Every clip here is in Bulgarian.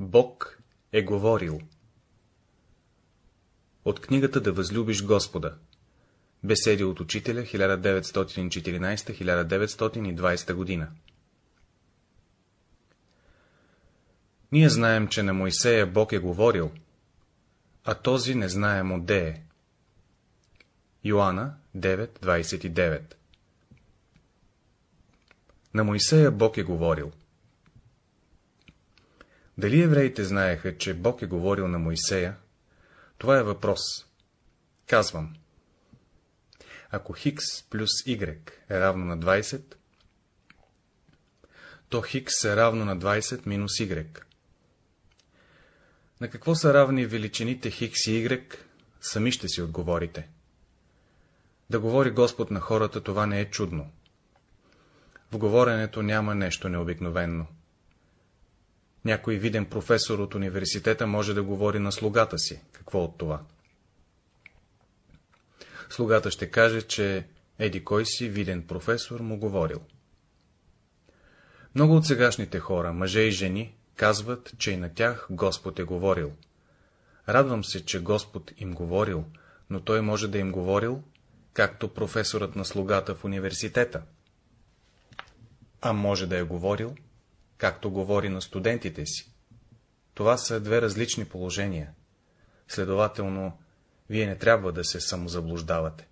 Бог е говорил. От книгата Да възлюбиш Господа. Беседи от учителя 1914-1920 година. Ние знаем, че на Моисея Бог е говорил, а този не знаем отде е. Йоанна 9.29 На Моисея Бог е говорил. Дали евреите знаеха, че Бог е говорил на Моисея? Това е въпрос. Казвам. Ако Хикс плюс Y е равно на 20, то Хикс е равно на 20 минус Y. На какво са равни величините Хикс и Y, сами ще си отговорите. Да говори Господ на хората, това не е чудно. В говоренето няма нещо необикновенно. Някой виден професор от университета може да говори на слугата си. Какво от това? Слугата ще каже, че еди кой си виден професор му говорил. Много от сегашните хора, мъже и жени, казват, че и на тях Господ е говорил. Радвам се, че Господ им говорил, но той може да им говорил, както професорът на слугата в университета. А може да е говорил, както говори на студентите си. Това са две различни положения. Следователно, вие не трябва да се самозаблуждавате.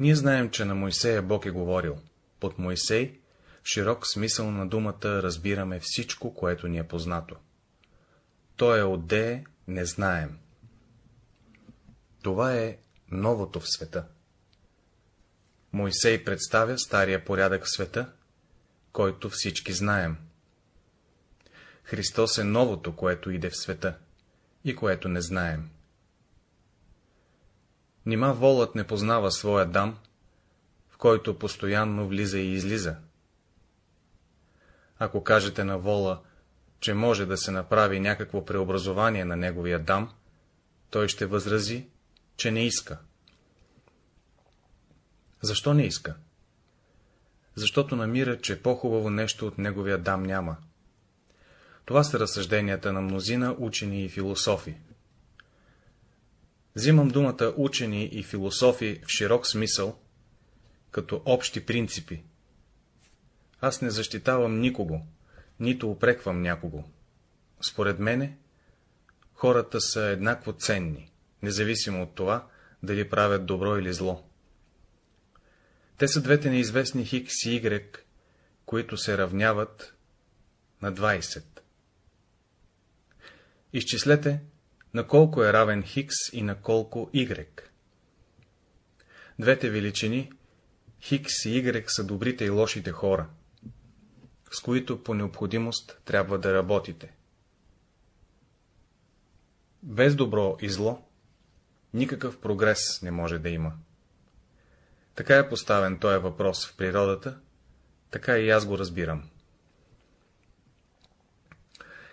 Ние знаем, че на Моисея Бог е говорил. Под Моисей, в широк смисъл на думата, разбираме всичко, което ни е познато. Той е отде, не знаем. Това е новото в света. Моисей представя стария порядък в света, който всички знаем. Христос е новото, което иде в света и което не знаем. Нима волът не познава своя дам, в който постоянно влиза и излиза. Ако кажете на вола, че може да се направи някакво преобразование на неговия дам, той ще възрази, че не иска. Защо не иска? Защото намира, че по-хубаво нещо от неговия дам няма. Това са разсъжденията на мнозина учени и философи. Взимам думата учени и философи в широк смисъл, като общи принципи. Аз не защитавам никого, нито упреквам някого. Според мене, хората са еднакво ценни, независимо от това, дали правят добро или зло. Те са двете неизвестни Хикс и Y, които се равняват на 20. Изчислете, на колко е равен Хикс и на колко Y. Двете величини, Хикс и Y, са добрите и лошите хора, с които по необходимост трябва да работите. Без добро и зло, никакъв прогрес не може да има. Така е поставен този въпрос в природата, така и аз го разбирам.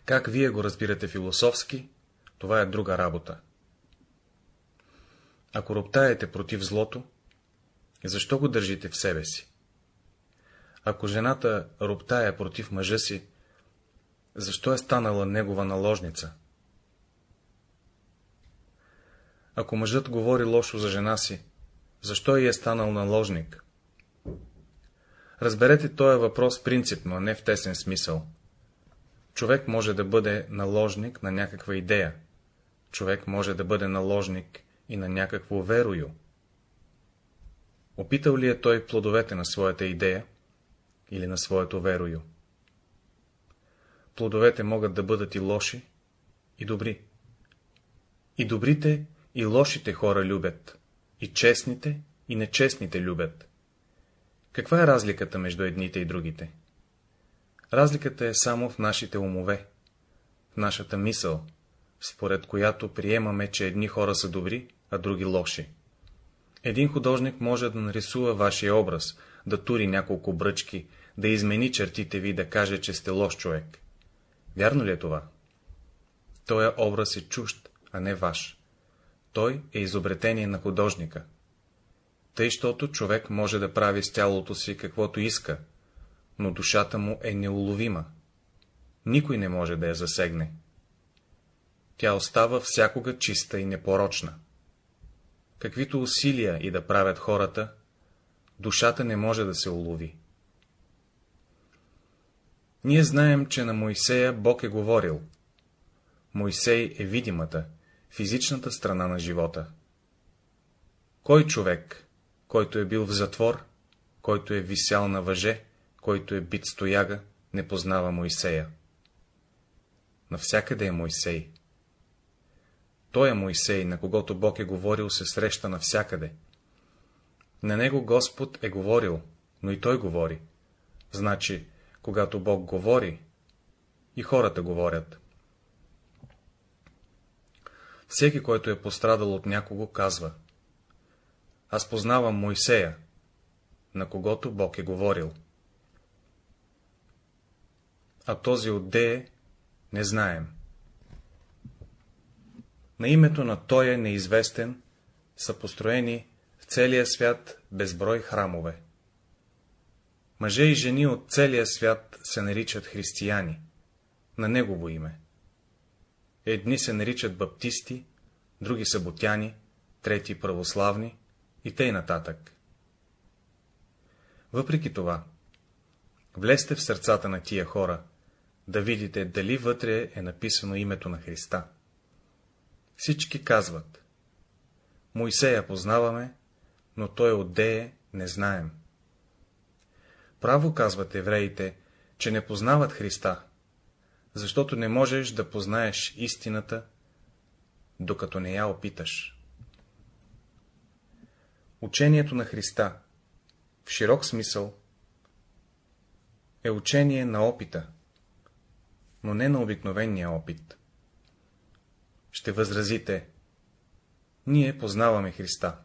Как вие го разбирате философски, това е друга работа. Ако роптаете против злото, защо го държите в себе си? Ако жената роптая против мъжа си, защо е станала негова наложница? Ако мъжът говори лошо за жена си, защо и е станал наложник? Разберете този въпрос принципно, а не в тесен смисъл. Човек може да бъде наложник на някаква идея. Човек може да бъде наложник и на някакво верою. Опитал ли е той плодовете на своята идея или на своето верою? Плодовете могат да бъдат и лоши, и добри. И добрите, и лошите хора любят, и честните, и нечестните любят. Каква е разликата между едните и другите? Разликата е само в нашите умове, в нашата мисъл, според която приемаме, че едни хора са добри, а други лоши. Един художник може да нарисува вашия образ, да тури няколко бръчки, да измени чертите ви и да каже, че сте лош човек. Вярно ли е това? Тоя образ е чужд, а не ваш. Той е изобретение на художника. Тъй, щото човек може да прави с тялото си каквото иска, но душата му е неуловима, никой не може да я засегне. Тя остава всякога чиста и непорочна. Каквито усилия и да правят хората, душата не може да се улови. Ние знаем, че на Моисея Бог е говорил. Моисей е видимата, физичната страна на живота. Кой човек, който е бил в затвор, който е висял на въже, който е бит стояга, не познава Моисея? Навсякъде е Моисей. Той е Моисей, на когото Бог е говорил, се среща навсякъде. На него Господ е говорил, но и той говори. Значи, когато Бог говори, и хората говорят. Всеки, който е пострадал от някого, казва Аз познавам Моисея, на когото Бог е говорил. А този отдее не знаем. На името на Той е неизвестен са построени в целия свят безброй храмове. Мъже и жени от целия свят се наричат християни, на Негово име. Едни се наричат баптисти, други саботяни, трети православни и тъй нататък. Въпреки това, влезте в сърцата на тия хора, да видите дали вътре е написано името на Христа. Всички казват, Моисея познаваме, но той отдее не знаем. Право казват евреите, че не познават Христа, защото не можеш да познаеш истината, докато не я опиташ. Учението на Христа, в широк смисъл, е учение на опита, но не на обикновения опит. Ще възразите, ние познаваме Христа.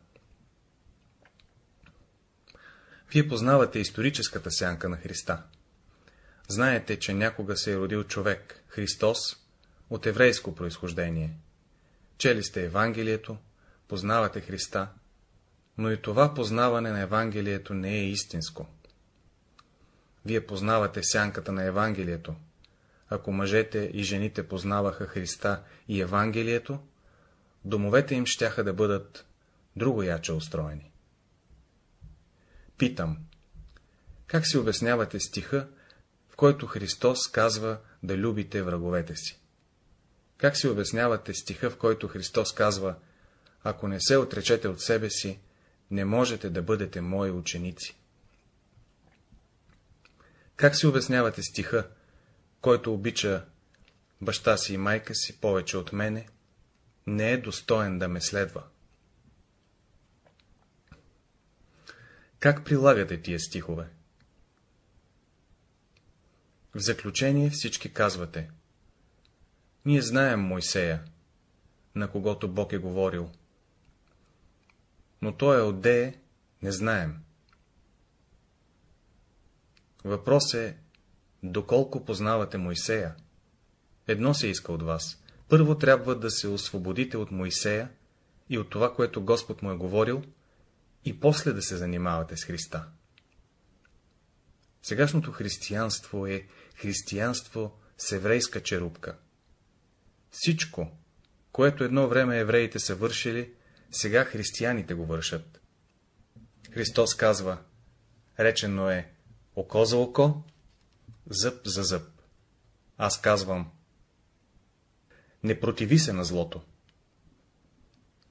Вие познавате историческата сянка на Христа. Знаете, че някога се е родил човек, Христос, от еврейско происхождение. Чели сте Евангелието, познавате Христа, но и това познаване на Евангелието не е истинско. Вие познавате сянката на Евангелието. Ако мъжете и жените познаваха Христа и Евангелието, домовете им щяха да бъдат друго яче устроени. Питам, как си обяснявате стиха, който Христос казва да любите враговете си? Как си обяснявате стиха, в който Христос казва, ако не се отречете от себе си, не можете да бъдете мои ученици? Как си обяснявате стиха, който обича баща си и майка си повече от мене, не е достоен да ме следва? Как прилагате тия стихове? В заключение всички казвате. Ние знаем Мойсея, на когото Бог е говорил. Но той е отдее, не знаем. Въпрос е, доколко познавате Мойсея? Едно се иска от вас. Първо трябва да се освободите от Мойсея и от това, което Господ му е говорил, и после да се занимавате с Христа. Сегашното християнство е християнство с еврейска черупка. Всичко, което едно време евреите са вършили, сега християните го вършат. Христос казва, речено е око за око, зъб за зъб. Аз казвам, не противи се на злото.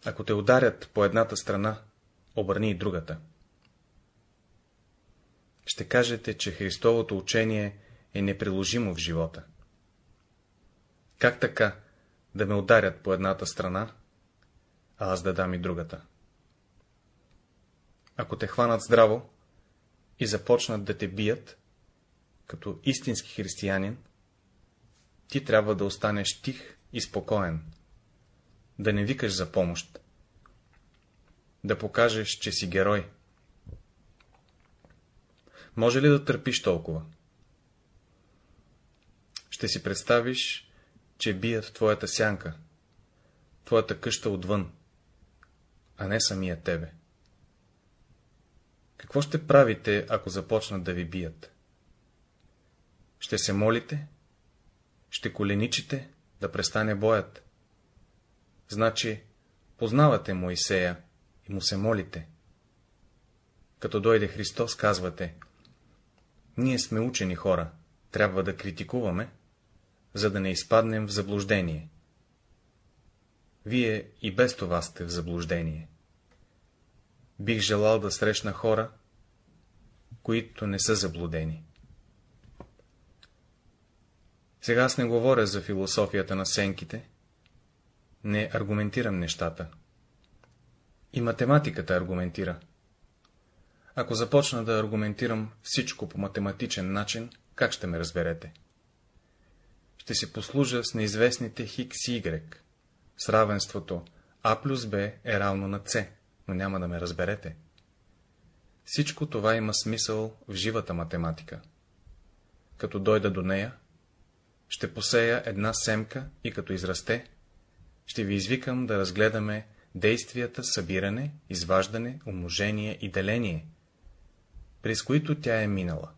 Ако те ударят по едната страна, обърни и другата. Ще кажете, че Христовото учение е неприложимо в живота. Как така да ме ударят по едната страна, а аз да дам и другата? Ако те хванат здраво и започнат да те бият, като истински християнин, ти трябва да останеш тих и спокоен, да не викаш за помощ, да покажеш, че си герой. Може ли да търпиш толкова? Ще си представиш, че бият твоята сянка, твоята къща отвън, а не самия тебе. Какво ще правите, ако започнат да ви бият? Ще се молите ще коленичите да престане боят. Значи, познавате Моисея и му се молите. Като дойде Христос, казвате, ние сме учени хора, трябва да критикуваме, за да не изпаднем в заблуждение. Вие и без това сте в заблуждение. Бих желал да срещна хора, които не са заблудени. Сега аз не говоря за философията на сенките, не аргументирам нещата. И математиката аргументира. Ако започна да аргументирам всичко по математичен начин, как ще ме разберете? Ще си послужа с неизвестните хикс и y, с равенството а плюс б е равно на c, но няма да ме разберете. Всичко това има смисъл в живата математика. Като дойда до нея, ще посея една семка и като израсте, ще ви извикам да разгледаме действията събиране, изваждане, умножение и деление, през които тя е минала.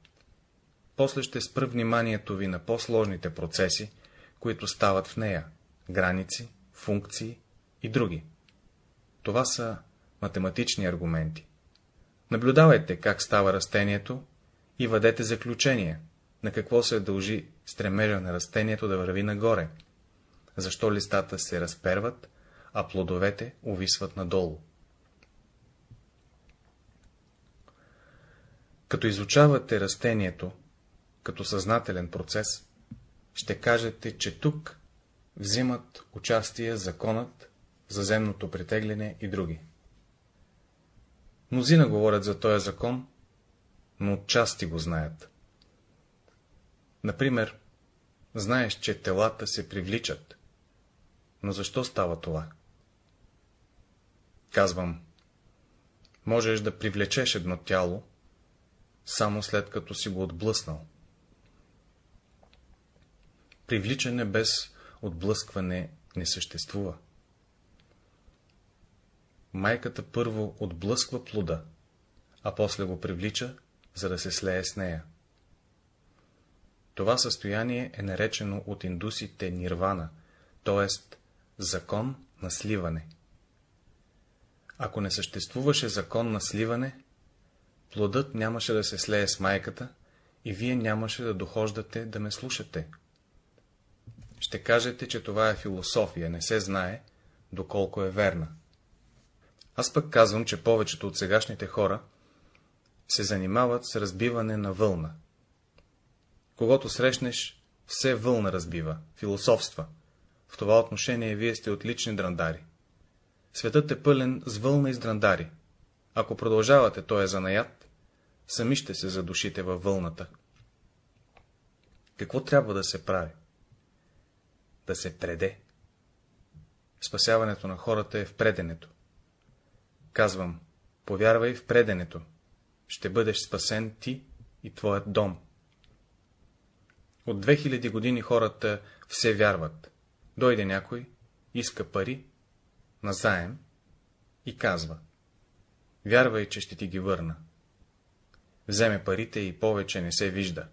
После ще спра вниманието ви на по-сложните процеси, които стават в нея, граници, функции и други. Това са математични аргументи. Наблюдавайте как става растението и въдете заключение, на какво се дължи стремежа на растението да върви нагоре, защо листата се разперват, а плодовете увисват надолу. Като изучавате растението като съзнателен процес, ще кажете, че тук взимат участие законът за земното притегляне и други. Мнозина говорят за този закон, но отчасти го знаят. Например, знаеш, че телата се привличат, но защо става това? Казвам, можеш да привлечеш едно тяло, само след като си го отблъснал. Привличане без отблъскване не съществува. Майката първо отблъсква плода, а после го привлича, за да се слее с нея. Това състояние е наречено от индусите нирвана, т.е. закон на сливане. Ако не съществуваше закон на сливане, плодът нямаше да се слее с майката и вие нямаше да дохождате да ме слушате. Ще кажете, че това е философия, не се знае, доколко е верна. Аз пък казвам, че повечето от сегашните хора се занимават с разбиване на вълна. Когато срещнеш, все вълна разбива, философства. В това отношение вие сте отлични драндари. Светът е пълен с вълна и с драндари. Ако продължавате този занаят, сами ще се задушите във вълната. Какво трябва да се прави? Да се преде. Спасяването на хората е в преденето. Казвам, повярвай в преденето. Ще бъдеш спасен ти и твоят дом. От 2000 години хората все вярват. Дойде някой, иска пари, назаем и казва. Вярвай, че ще ти ги върна. Вземе парите и повече не се вижда.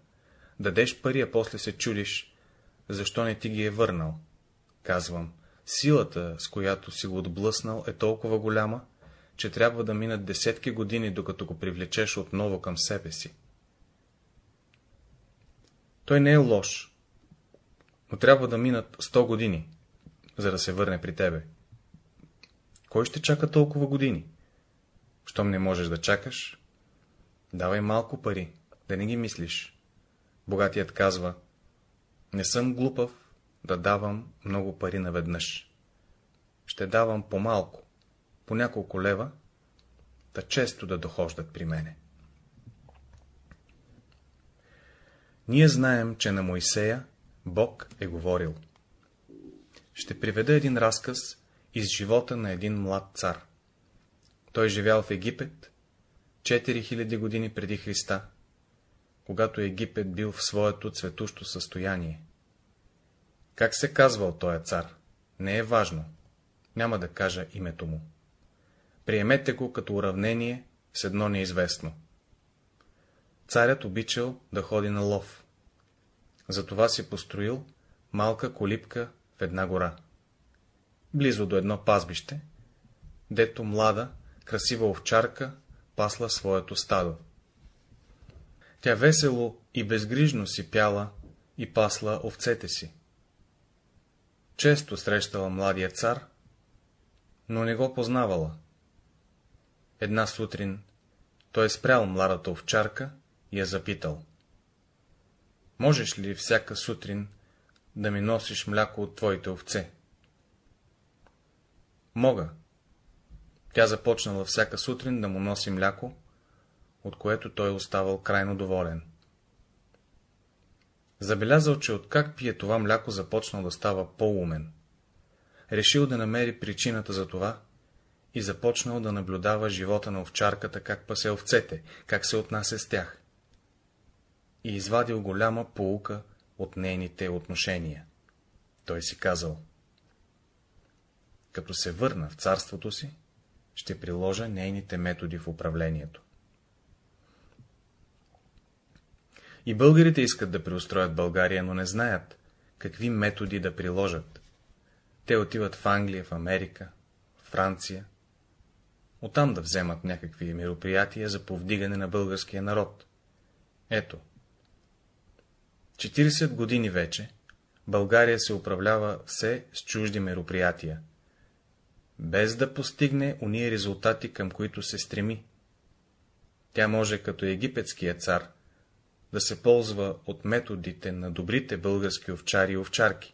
Дадеш пари, а после се чудиш, защо не ти ги е върнал. Казвам, силата, с която си го отблъснал, е толкова голяма, че трябва да минат десетки години, докато го привлечеш отново към себе си. Той не е лош, но трябва да минат 100 години, за да се върне при тебе. Кой ще чака толкова години? Щом не можеш да чакаш, давай малко пари, да не ги мислиш. Богатият казва, не съм глупав да давам много пари наведнъж. Ще давам по-малко, по няколко лева, да често да дохождат при мене. Ние знаем, че на Моисея Бог е говорил. Ще приведа един разказ из живота на един млад цар. Той живял в Египет 4000 години преди Христа, когато Египет бил в своето цветущо състояние. Как се казвал този цар? Не е важно. Няма да кажа името му. Приемете го като уравнение с едно неизвестно. Царят обичал да ходи на лов. Затова си построил малка колипка в една гора. Близо до едно пазбище, дето млада, красива овчарка пасла своето стадо. Тя весело и безгрижно си пяла и пасла овцете си. Често срещала младия цар, но не го познавала. Една сутрин той е спрял младата овчарка и я запитал. Можеш ли всяка сутрин да ми носиш мляко от твоите овце? Мога. Тя започнала всяка сутрин да му носи мляко, от което той оставал крайно доволен. Забелязал, че откак пие това мляко, започнал да става по-умен. Решил да намери причината за това и започнал да наблюдава живота на овчарката, как пасе овцете, как се отнася с тях. И извадил голяма поука от нейните отношения. Той си казал. Като се върна в царството си, ще приложа нейните методи в управлението. И българите искат да преустроят България, но не знаят какви методи да приложат. Те отиват в Англия, в Америка, в Франция, оттам да вземат някакви мероприятия за повдигане на българския народ. Ето. 40 години вече България се управлява все с чужди мероприятия, без да постигне уния резултати, към които се стреми. Тя може като египетския цар да се ползва от методите на добрите български овчари и овчарки.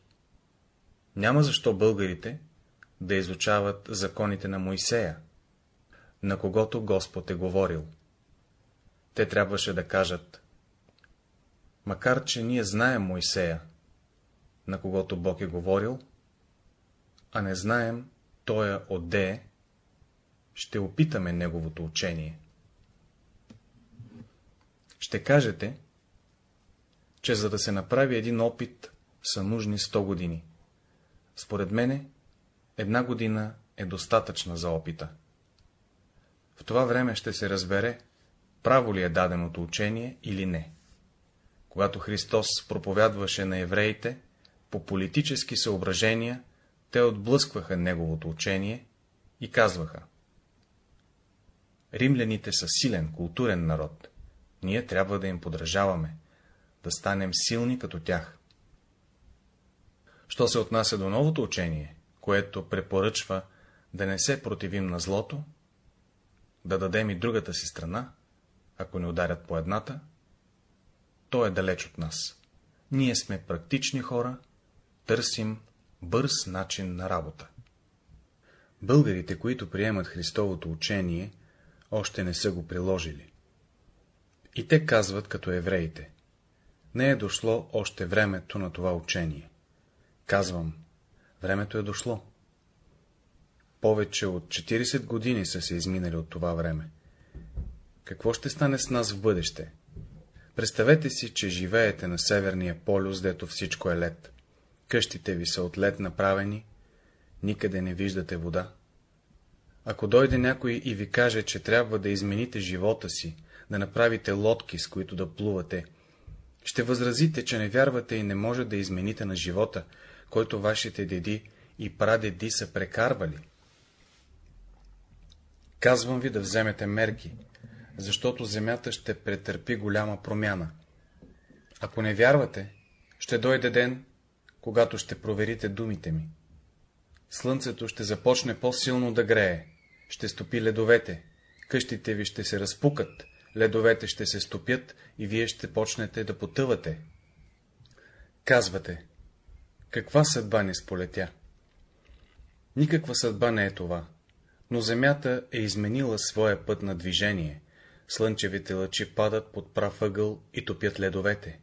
Няма защо българите да изучават законите на Моисея, на когото Господ е говорил. Те трябваше да кажат, макар че ние знаем Моисея, на когото Бог е говорил, а не знаем тоя отде, ще опитаме неговото учение. Ще кажете, че за да се направи един опит са нужни 100 години. Според мене, една година е достатъчна за опита. В това време ще се разбере, право ли е даденото учение или не. Когато Христос проповядваше на евреите, по политически съображения, те отблъскваха неговото учение и казваха. Римляните са силен, културен народ. Ние трябва да им подражаваме, да станем силни като тях. Що се отнася до новото учение, което препоръчва да не се противим на злото, да дадем и другата си страна, ако не ударят по едната, то е далеч от нас. Ние сме практични хора, търсим бърз начин на работа. Българите, които приемат Христовото учение, още не са го приложили. И те казват като евреите. Не е дошло още времето на това учение. Казвам, времето е дошло. Повече от 40 години са се изминали от това време. Какво ще стане с нас в бъдеще? Представете си, че живеете на Северния полюс, дето всичко е лед. Къщите ви са от лед направени, никъде не виждате вода. Ако дойде някой и ви каже, че трябва да измените живота си, да направите лодки, с които да плувате, ще възразите, че не вярвате и не може да измените на живота, който вашите деди и прадеди са прекарвали. Казвам ви да вземете мерки, защото земята ще претърпи голяма промяна. Ако не вярвате, ще дойде ден, когато ще проверите думите ми. Слънцето ще започне по-силно да грее, ще стопи ледовете, къщите ви ще се разпукат, ледовете ще се стопят и вие ще почнете да потъвате. Казвате, каква съдба не сполетя? Никаква съдба не е това, но земята е изменила своя път на движение, слънчевите лъчи падат под прав ъгъл и топят ледовете.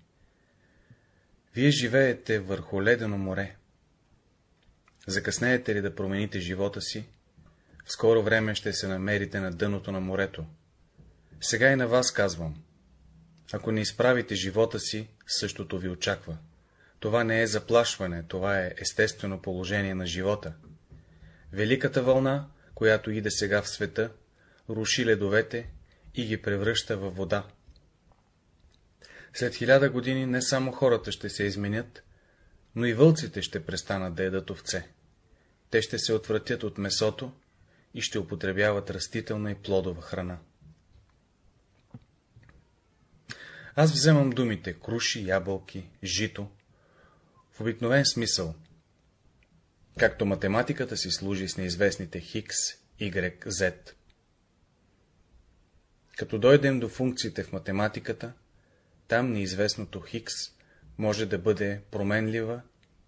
Вие живеете върху ледено море. Закъснеете ли да промените живота си, в скоро време ще се намерите на дъното на морето. Сега и на вас казвам. Ако не изправите живота си, същото ви очаква. Това не е заплашване, това е естествено положение на живота. Великата вълна, която иде сега в света, руши ледовете и ги превръща във вода. След хиляда години не само хората ще се изменят, но и вълците ще престанат да ядат овце. Те ще се отвратят от месото и ще употребяват растителна и плодова храна. Аз вземам думите круши, ябълки, жито, в обикновен смисъл, както математиката си служи с неизвестните хикс, y, z. Като дойдем до функциите в математиката, там неизвестното хикс може да бъде променлива,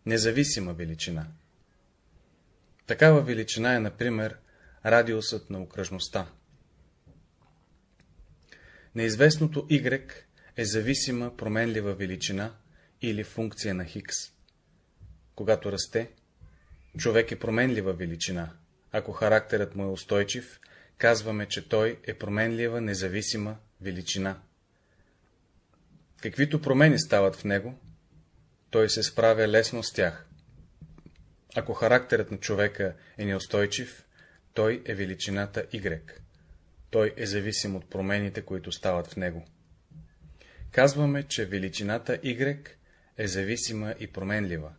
независима величина. Такава величина е, например, радиусът на окръжността. Неизвестното y е зависима променлива величина или функция на хикс. Когато расте, човек е променлива величина. Ако характерът му е устойчив, казваме, че той е променлива независима величина. Каквито промени стават в него, той се справя лесно с тях. Ако характерът на човека е неустойчив, той е величината Y. Той е зависим от промените, които стават в него. Казваме, че величината Y е зависима и променлива.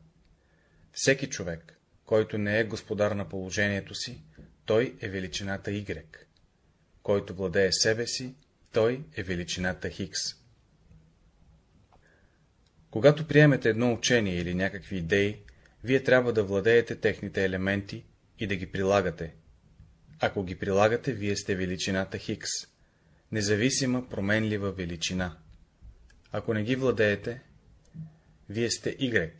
Всеки човек, който не е господар на положението си, той е величината Y. Който владее себе си, той е величината Хикс. Когато приемете едно учение или някакви идеи, вие трябва да владеете техните елементи и да ги прилагате. Ако ги прилагате, вие сте величината Хикс, независима променлива величина. Ако не ги владеете, вие сте Y,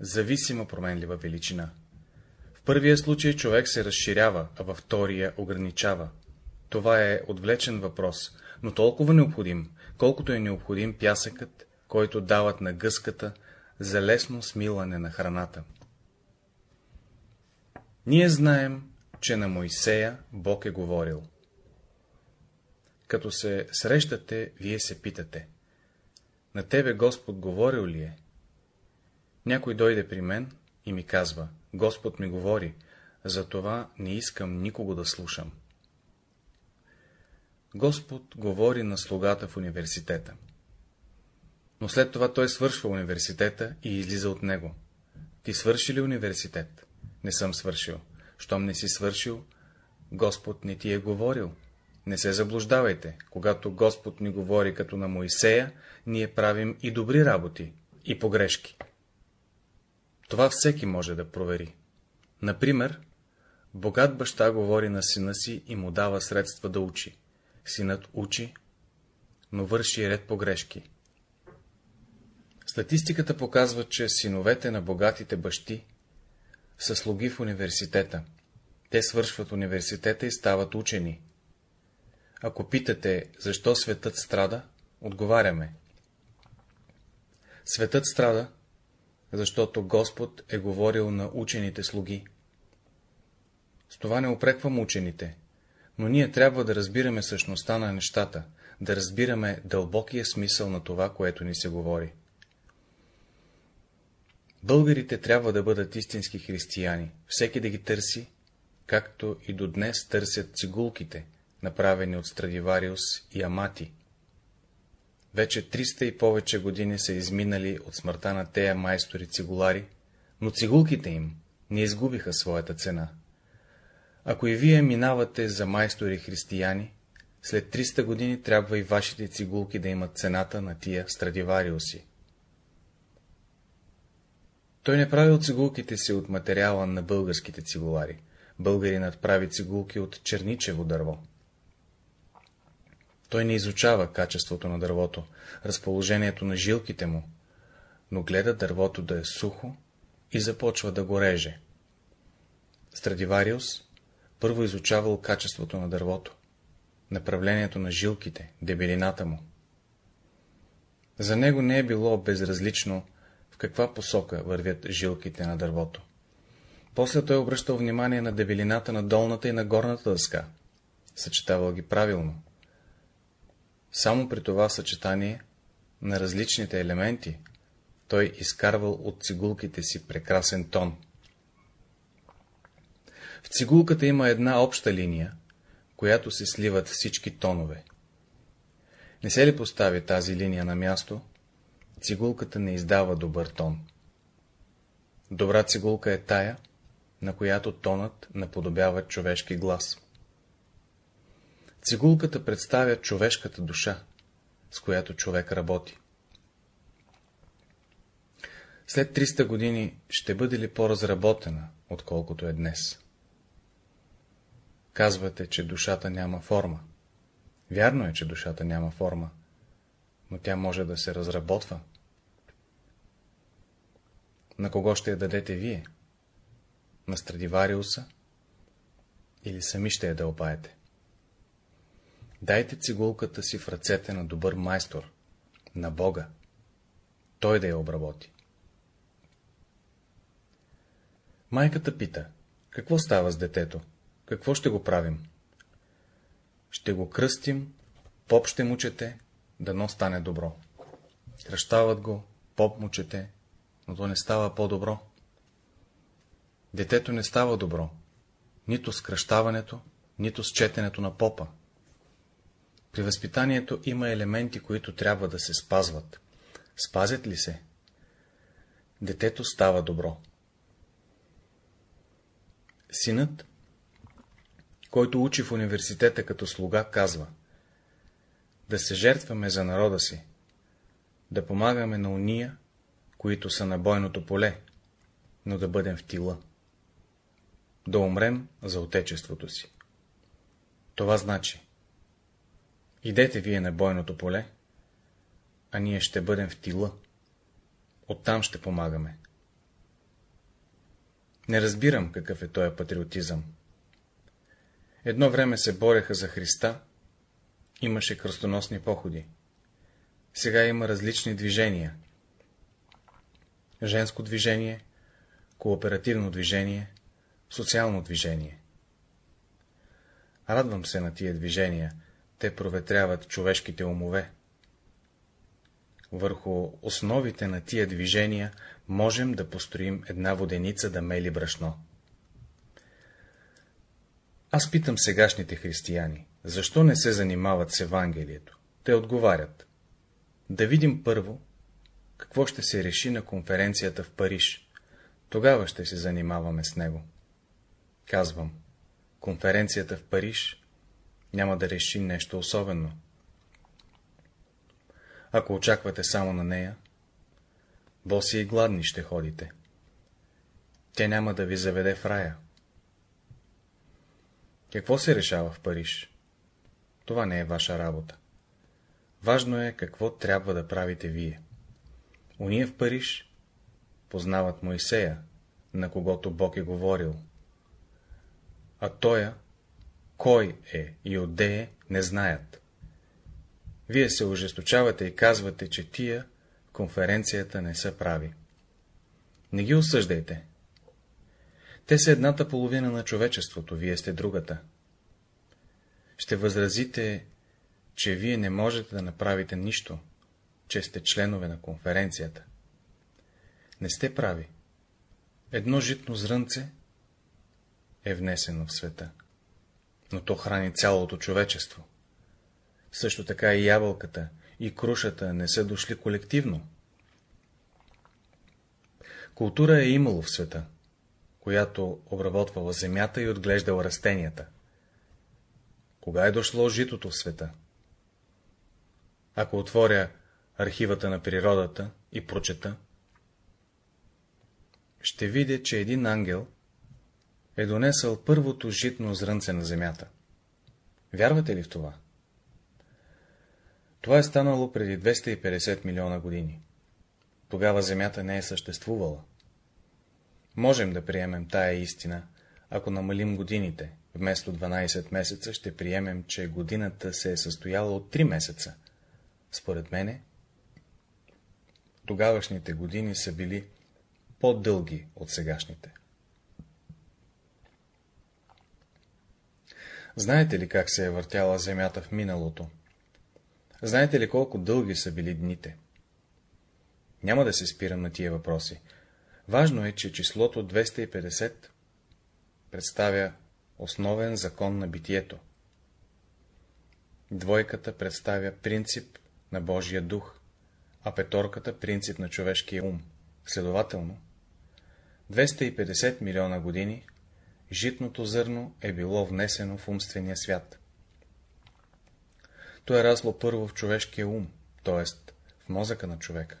зависима променлива величина. В първия случай човек се разширява, а във втория ограничава. Това е отвлечен въпрос, но толкова необходим, колкото е необходим пясъкът, който дават на гъската за лесно смилане на храната. Ние знаем, че на Моисея Бог е говорил. Като се срещате, вие се питате. На тебе Господ говорил ли е? Някой дойде при мен и ми казва, Господ ми говори, затова не искам никого да слушам. Господ говори на слугата в университета. Но след това той свършва университета и излиза от него. Ти свърши ли университет? Не съм свършил. Щом не си свършил, Господ не ти е говорил. Не се заблуждавайте, когато Господ ни говори като на Моисея, ние правим и добри работи, и погрешки. Това всеки може да провери. Например, богат баща говори на сина си и му дава средства да учи. Синът учи, но върши ред погрешки. Статистиката показва, че синовете на богатите бащи са слуги в университета. Те свършват университета и стават учени. Ако питате, защо светът страда, отговаряме. Светът страда, защото Господ е говорил на учените слуги. С това не опреквам учените, но ние трябва да разбираме същността на нещата, да разбираме дълбокия смисъл на това, което ни се говори. Българите трябва да бъдат истински християни, всеки да ги търси, както и до днес търсят цигулките, направени от Страдивариус и Амати. Вече 300 и повече години са изминали от смъртта на тея майстори-цигулари, но цигулките им не изгубиха своята цена. Ако и вие минавате за майстори християни, след 300 години трябва и вашите цигулки да имат цената на тия Страдивариуси. Той не прави от цигулките си от материала на българските цигулари. Българинът прави цигулки от черничево дърво. Той не изучава качеството на дървото, разположението на жилките му, но гледа дървото да е сухо и започва да го реже. Страдивариус първо изучавал качеството на дървото, направлението на жилките, дебелината му. За него не е било безразлично в каква посока вървят жилките на дървото. После той обръщал внимание на дебелината на долната и на горната дъска, съчетавал ги правилно. Само при това съчетание на различните елементи той изкарвал от цигулките си прекрасен тон. В цигулката има една обща линия, която се сливат всички тонове. Не се ли постави тази линия на място, цигулката не издава добър тон. Добра цигулка е тая, на която тонът наподобява човешки глас. Цигулката представя човешката душа, с която човек работи. След 300 години ще бъде ли по-разработена, отколкото е днес? Казвате, че душата няма форма. Вярно е, че душата няма форма, но тя може да се разработва. На кого ще я дадете вие? На Страдивариуса? Или сами ще я дълбаете? Дайте цигулката си в ръцете на добър майстор, на Бога. Той да я обработи. Майката пита, какво става с детето? Какво ще го правим? Ще го кръстим, поп ще му чете, дано стане добро. Кръщават го, поп му чете, но то не става по-добро. Детето не става добро, нито с кръщаването, нито с четенето на попа. При възпитанието има елементи, които трябва да се спазват. Спазят ли се? Детето става добро. Синът, който учи в университета като слуга, казва да се жертваме за народа си, да помагаме на уния, които са на бойното поле, но да бъдем в тила, да умрем за отечеството си. Това значи, идете вие на бойното поле, а ние ще бъдем в тила, оттам ще помагаме. Не разбирам какъв е този патриотизъм. Едно време се бореха за Христа, имаше кръстоносни походи. Сега има различни движения. Женско движение, кооперативно движение, социално движение. Радвам се на тия движения, те проветряват човешките умове. Върху основите на тия движения можем да построим една воденица да мели брашно. Аз питам сегашните християни, защо не се занимават с Евангелието? Те отговарят. Да видим първо, какво ще се реши на конференцията в Париж. Тогава ще се занимаваме с него. Казвам, конференцията в Париж няма да реши нещо особено. Ако очаквате само на нея, боси и гладни ще ходите. Тя няма да ви заведе в рая. Какво се решава в Париж? Това не е ваша работа. Важно е какво трябва да правите вие. Уния в Париж познават Моисея, на когото Бог е говорил. А тоя, кой е и отде е, не знаят. Вие се ожесточавате и казвате, че тия конференцията не са прави. Не ги осъждайте. Те са едната половина на човечеството, вие сте другата. Ще възразите, че вие не можете да направите нищо, че сте членове на конференцията. Не сте прави. Едно житно зрънце е внесено в света, но то храни цялото човечество. Също така и ябълката, и крушата не са дошли колективно. Култура е имало в света, която обработвала земята и отглеждала растенията. Кога е дошло житото в света? Ако отворя архивата на природата и прочета, ще видя, че един ангел е донесъл първото житно зрънце на земята. Вярвате ли в това? Това е станало преди 250 милиона години. Тогава земята не е съществувала. Можем да приемем тая истина, ако намалим годините. Вместо 12 месеца ще приемем, че годината се е състояла от 3 месеца. Според мене, тогавашните години са били по-дълги от сегашните. Знаете ли как се е въртяла Земята в миналото? Знаете ли колко дълги са били дните? Няма да се спирам на тия въпроси. Важно е, че числото 250 представя основен закон на битието. Двойката представя принцип на Божия дух, а петорката принцип на човешкия ум. Следователно, 250 милиона години житното зърно е било внесено в умствения свят. То е расло първо в човешкия ум, т.е. в мозъка на човека.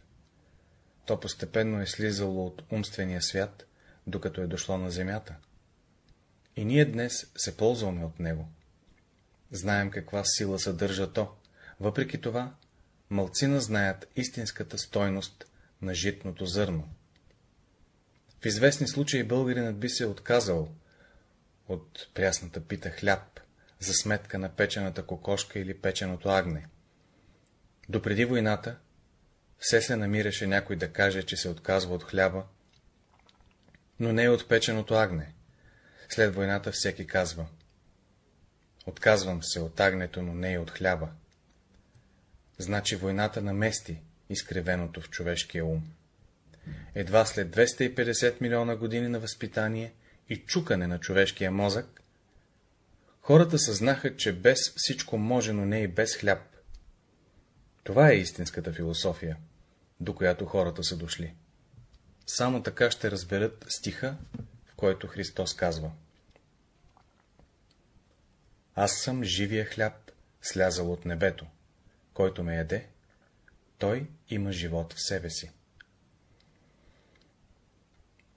То постепенно е слизало от умствения свят, докато е дошло на земята. И ние днес се ползваме от него. Знаем каква сила съдържа то. Въпреки това, мълцина знаят истинската стойност на житното зърно. В известни случаи българинът би се отказал от прясната пита хляб, за сметка на печената кокошка или печеното агне. Допреди войната, все се намираше някой да каже, че се отказва от хляба, но не и от печеното агне. След войната всеки казва. Отказвам се от агнето, но не и от хляба. Значи войната намести изкривеното в човешкия ум. Едва след 250 милиона години на възпитание и чукане на човешкия мозък, хората съзнаха, че без всичко може, но не и без хляб. Това е истинската философия, до която хората са дошли. Само така ще разберат стиха, в който Христос казва. Аз съм живия хляб, слязал от небето. Който ме яде, той има живот в себе си.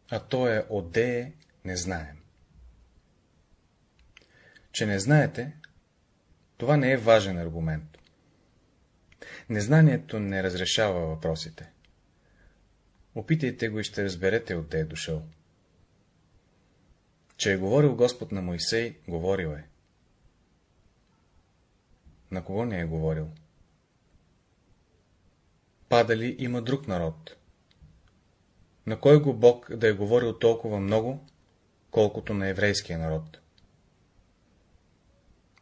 А то е одее, не знаем. Че не знаете, това не е важен аргумент. Незнанието не разрешава въпросите. Опитайте го и ще разберете, отде е дошъл. Че е говорил Господ на Моисей, говорил е. На кого не е говорил? Падали има друг народ. На кой го Бог да е говорил толкова много, колкото на еврейския народ?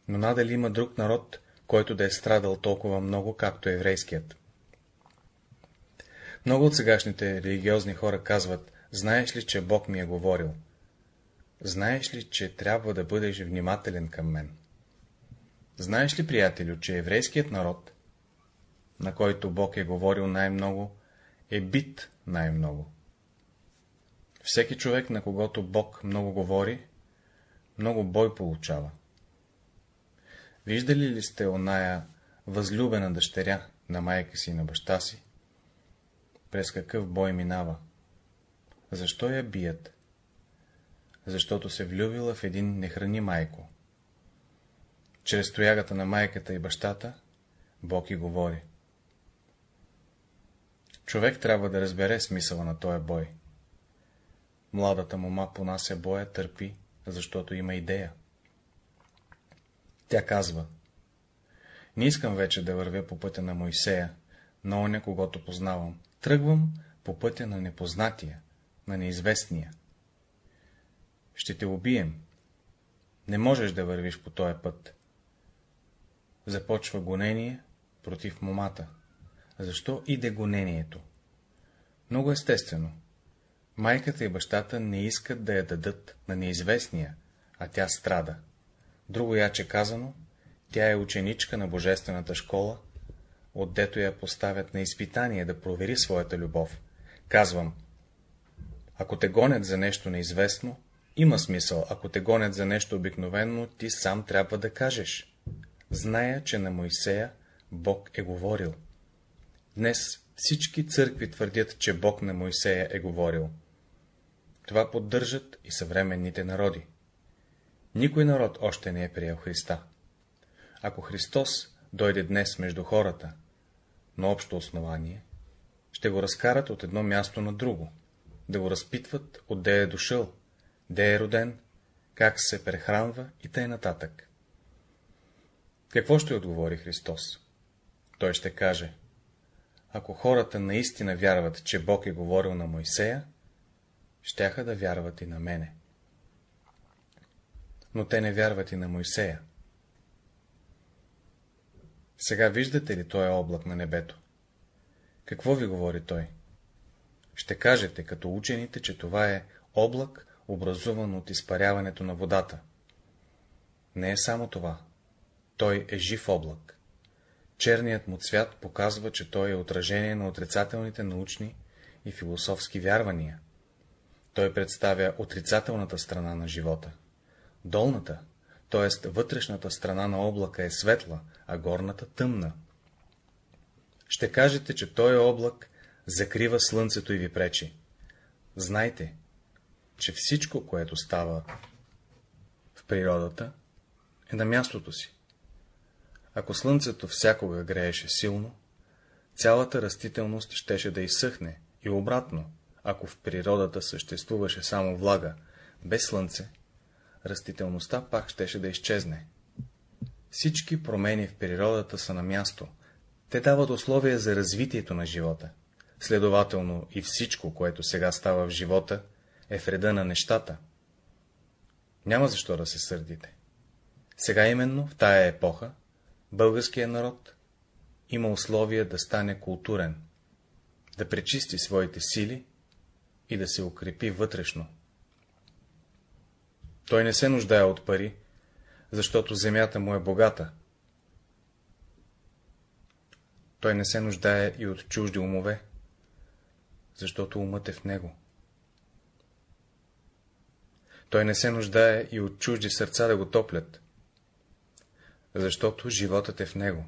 Но надали има друг народ, който да е страдал толкова много, както еврейският. Много от сегашните религиозни хора казват, знаеш ли, че Бог ми е говорил? Знаеш ли, че трябва да бъдеш внимателен към мен? Знаеш ли, приятелю, че еврейският народ, на който Бог е говорил най-много, е бит най-много? Всеки човек, на когото Бог много говори, много бой получава. Виждали ли сте оная възлюбена дъщеря на майка си и на баща си? През какъв бой минава? Защо я бият? Защото се влюбила в един нехрани майко. Чрез стоягата на майката и бащата, Бог и говори. Човек трябва да разбере смисъла на този бой. Младата мома понася боя, търпи, защото има идея. Тя казва, не искам вече да вървя по пътя на Моисея, на оня, когато познавам. Тръгвам по пътя на непознатия, на неизвестния. Ще те убием. Не можеш да вървиш по този път. Започва гонение против момата. Защо иде гонението? Много естествено. Майката и бащата не искат да я дадат на неизвестния, а тя страда. Друго яче казано, тя е ученичка на Божествената школа, отдето я поставят на изпитание да провери своята любов. Казвам, ако те гонят за нещо неизвестно, има смисъл, ако те гонят за нещо обикновено, ти сам трябва да кажеш. Зная, че на Моисея Бог е говорил. Днес всички църкви твърдят, че Бог на Моисея е говорил. Това поддържат и съвременните народи. Никой народ още не е приел Христа. Ако Христос дойде днес между хората, на общо основание, ще го разкарат от едно място на друго, да го разпитват, отде е дошъл, де е роден, как се прехранва и тъй нататък. Какво ще отговори Христос? Той ще каже, ако хората наистина вярват, че Бог е говорил на Мойсея, щяха да вярват и на мене. Но те не вярват и на Мойсея. Сега виждате ли този облак на небето? Какво ви говори той? Ще кажете, като учените, че това е облак, образуван от изпаряването на водата. Не е само това. Той е жив облак. Черният му цвят показва, че той е отражение на отрицателните научни и философски вярвания. Той представя отрицателната страна на живота. Долната, т.е. вътрешната страна на облака е светла, а горната тъмна. Ще кажете, че той облак закрива слънцето и ви пречи. Знайте, че всичко, което става в природата, е на мястото си. Ако слънцето всякога грееше силно, цялата растителност щеше да изсъхне и обратно, ако в природата съществуваше само влага, без слънце, растителността пак щеше да изчезне. Всички промени в природата са на място, те дават условия за развитието на живота. Следователно и всичко, което сега става в живота, е в реда на нещата. Няма защо да се сърдите. Сега именно, в тая епоха, българският народ има условия да стане културен, да пречисти своите сили и да се укрепи вътрешно. Той не се нуждае от пари, защото земята му е богата. Той не се нуждае и от чужди умове, защото умът е в него. Той не се нуждае и от чужди сърца да го топлят, защото животът е в него.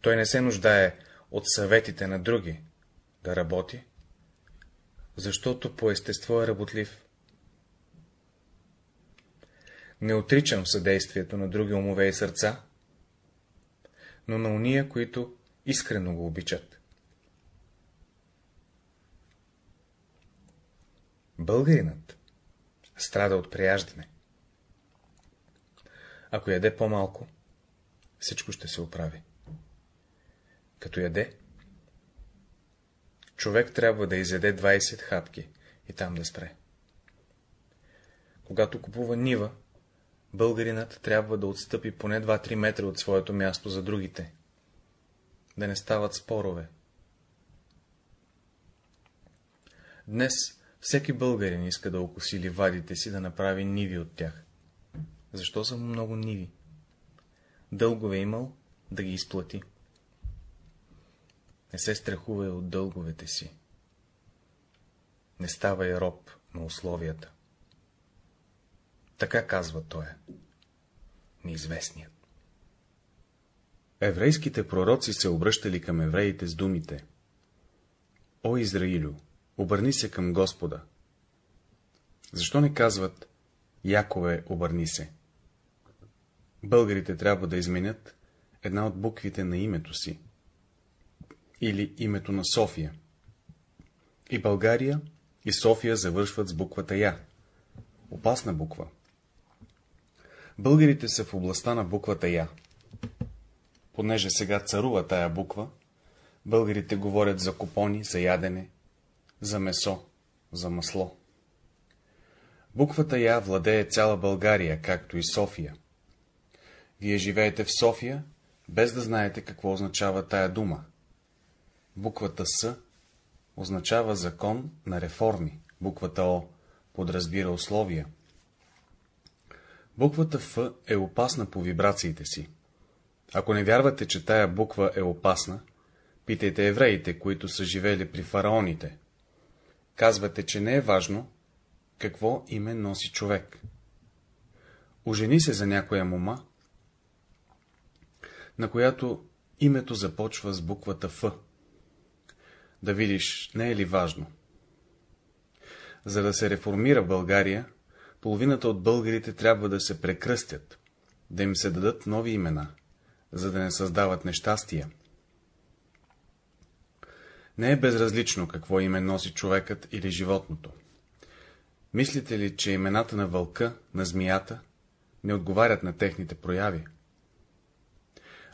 Той не се нуждае от съветите на други да работи, защото по естество е работлив. Не отричам съдействието на други умове и сърца, но на уния, които искрено го обичат. Българинът страда от прияждане. Ако яде по-малко, всичко ще се оправи. Като яде, човек трябва да изяде 20 хапки и там да спре. Когато купува нива, българинът трябва да отстъпи поне 2-3 метра от своето място за другите, да не стават спорове. Днес всеки българин иска да окуси ливадите си, да направи ниви от тях. Защо са много ниви? Дългове имал да ги изплати. Не се страхувай от дълговете си. Не ставай роб на условията. Така казва той, неизвестният. Еврейските пророци се обръщали към евреите с думите О, Израилю, обърни се към Господа. Защо не казват Якове, обърни се? Българите трябва да изменят една от буквите на името си, или името на София. И България, и София завършват с буквата Я. Опасна буква. Българите са в областта на буквата Я. Понеже сега царува тая буква, българите говорят за купони, за ядене, за месо, за масло. Буквата Я владее цяла България, както и София. Вие живеете в София, без да знаете какво означава тая дума. Буквата С означава закон на реформи, буквата О подразбира условия. Буквата Ф е опасна по вибрациите си. Ако не вярвате, че тая буква е опасна, питайте евреите, които са живели при фараоните. Казвате, че не е важно, какво име носи човек. Ожени се за някоя мома, на която името започва с буквата Ф да видиш, не е ли важно. За да се реформира България, половината от българите трябва да се прекръстят, да им се дадат нови имена, за да не създават нещастия. Не е безразлично какво име носи човекът или животното. Мислите ли, че имената на вълка, на змията, не отговарят на техните прояви?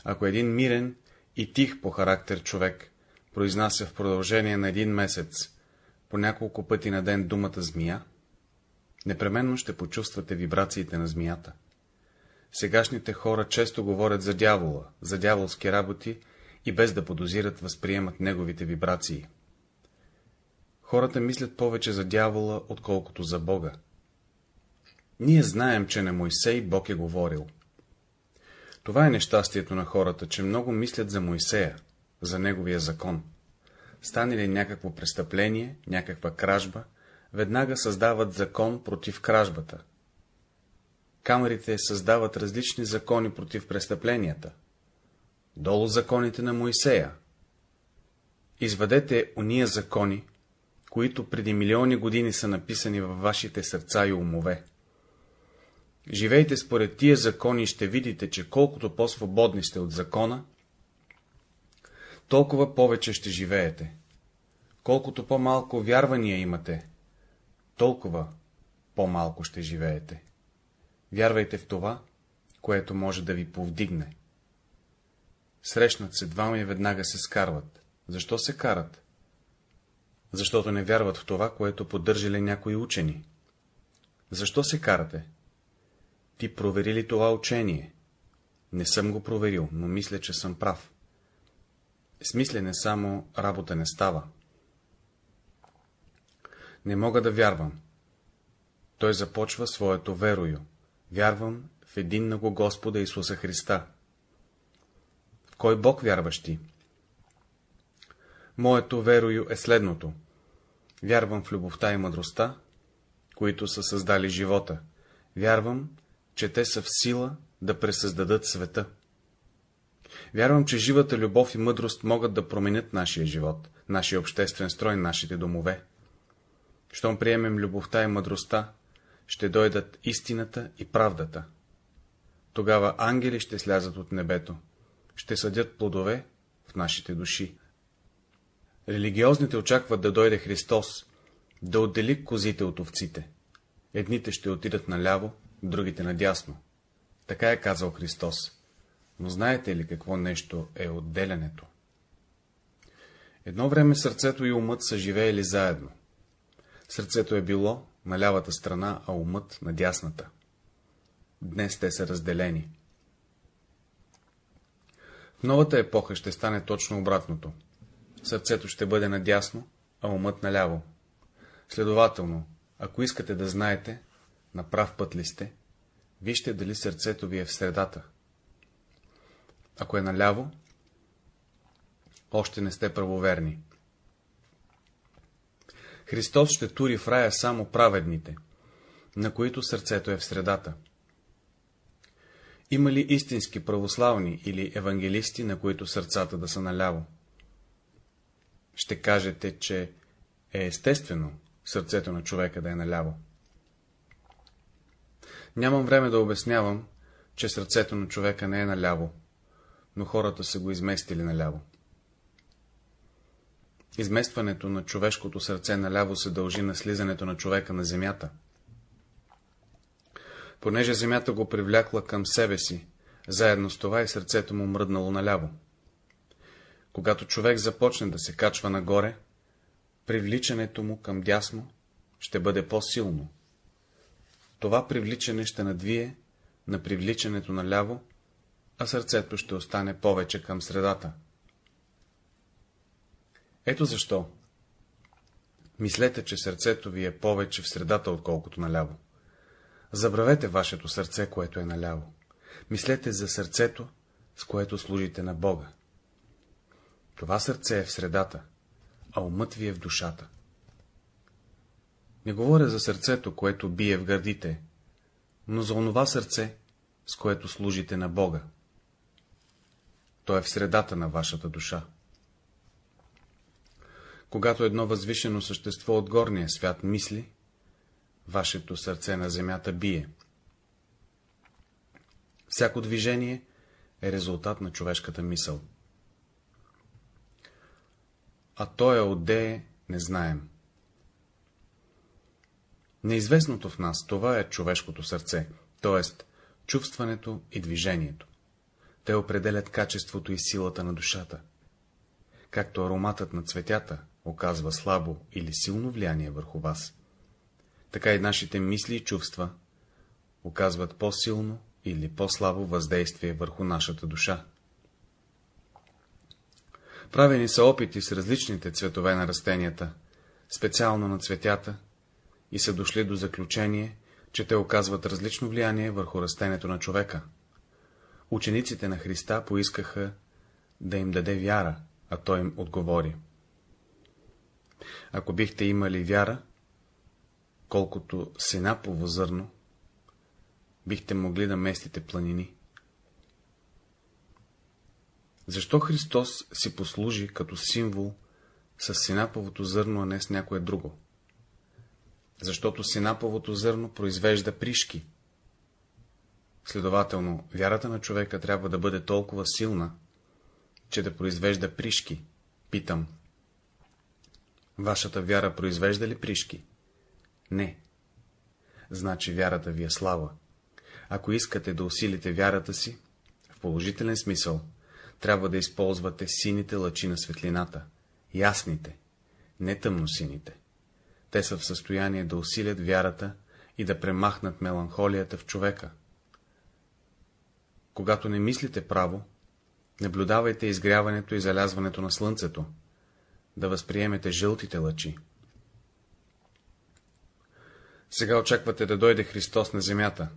Ако един мирен и тих по характер човек произнася в продължение на един месец по няколко пъти на ден думата змия, непременно ще почувствате вибрациите на змията. Сегашните хора често говорят за дявола, за дяволски работи и без да подозират възприемат неговите вибрации. Хората мислят повече за дявола, отколкото за Бога. Ние знаем, че на Мойсей Бог е говорил. Това е нещастието на хората, че много мислят за Мойсея, за неговия закон. стане ли някакво престъпление, някаква кражба, веднага създават закон против кражбата. Камерите създават различни закони против престъпленията. Долу законите на Моисея. Извадете уния закони, които преди милиони години са написани във вашите сърца и умове. Живейте според тия закони и ще видите, че колкото по-свободни сте от закона, толкова повече ще живеете. Колкото по-малко вярвания имате, толкова по-малко ще живеете. Вярвайте в това, което може да ви повдигне. Срещнат се двама и веднага се скарват. Защо се карат? Защото не вярват в това, което поддържали някои учени. Защо се карате? Ти провери ли това учение? Не съм го проверил, но мисля, че съм прав. С мислене само работа не става. Не мога да вярвам. Той започва своето верою. Вярвам в единного Господа Исуса Христа. В кой Бог вярваш ти? Моето верою е следното. Вярвам в любовта и мъдростта, които са създали живота. Вярвам, че те са в сила да пресъздадат света. Вярвам, че живата любов и мъдрост могат да променят нашия живот, нашия обществен строй, нашите домове. Щом приемем любовта и мъдростта, ще дойдат истината и правдата. Тогава ангели ще слязат от небето, ще съдят плодове в нашите души. Религиозните очакват да дойде Христос, да отдели козите от овците. Едните ще отидат наляво, другите надясно. Така е казал Христос. Но знаете ли какво нещо е отделянето? Едно време сърцето и умът са живеели заедно. Сърцето е било на лявата страна, а умът на дясната. Днес те са разделени. В новата епоха ще стане точно обратното. Сърцето ще бъде надясно, а умът наляво. Следователно, ако искате да знаете, на прав път ли сте, вижте дали сърцето ви е в средата. Ако е наляво, още не сте правоверни. Христос ще тури в рая само праведните, на които сърцето е в средата. Има ли истински православни или евангелисти, на които сърцата да са наляво? Ще кажете, че е естествено сърцето на човека да е наляво. Нямам време да обяснявам, че сърцето на човека не е наляво, но хората са го изместили наляво. Изместването на човешкото сърце наляво се дължи на слизането на човека на земята. Понеже земята го привлякла към себе си, заедно с това и сърцето му мръднало наляво. Когато човек започне да се качва нагоре, привличането му към дясно ще бъде по-силно. Това привличане ще надвие на привличането наляво, а сърцето ще остане повече към средата. Ето защо. Мислете, че сърцето ви е повече в средата, отколкото наляво. Забравете вашето сърце, което е наляво. Мислете за сърцето, с което служите на Бога. Това сърце е в средата, а умът ви е в душата. Не говоря за сърцето, което бие в гърдите, но за онова сърце, с което служите на Бога. То е в средата на вашата душа. Когато едно възвишено същество от горния свят мисли, вашето сърце на земята бие. Всяко движение е резултат на човешката мисъл. А той е отдее, не знаем. Неизвестното в нас, това е човешкото сърце, т.е. чувстването и движението. Те определят качеството и силата на душата. Както ароматът на цветята оказва слабо или силно влияние върху вас, така и нашите мисли и чувства оказват по-силно или по-слабо въздействие върху нашата душа. Правени са опити с различните цветове на растенията, специално на цветята, и са дошли до заключение, че те оказват различно влияние върху растението на човека. Учениците на Христа поискаха да им даде вяра, а той им отговори. Ако бихте имали вяра, колкото сенапово зърно, бихте могли да местите планини. Защо Христос си послужи като символ с синаповото зърно, а не с някое друго? Защото синаповото зърно произвежда пришки. Следователно, вярата на човека трябва да бъде толкова силна, че да произвежда пришки. Питам. Вашата вяра произвежда ли пришки? Не. Значи вярата ви е слава. Ако искате да усилите вярата си, в положителен смисъл, трябва да използвате сините лъчи на светлината, ясните, не тъмносините. Те са в състояние да усилят вярата и да премахнат меланхолията в човека. Когато не мислите право, наблюдавайте изгряването и залязването на слънцето, да възприемете жълтите лъчи. Сега очаквате да дойде Христос на земята,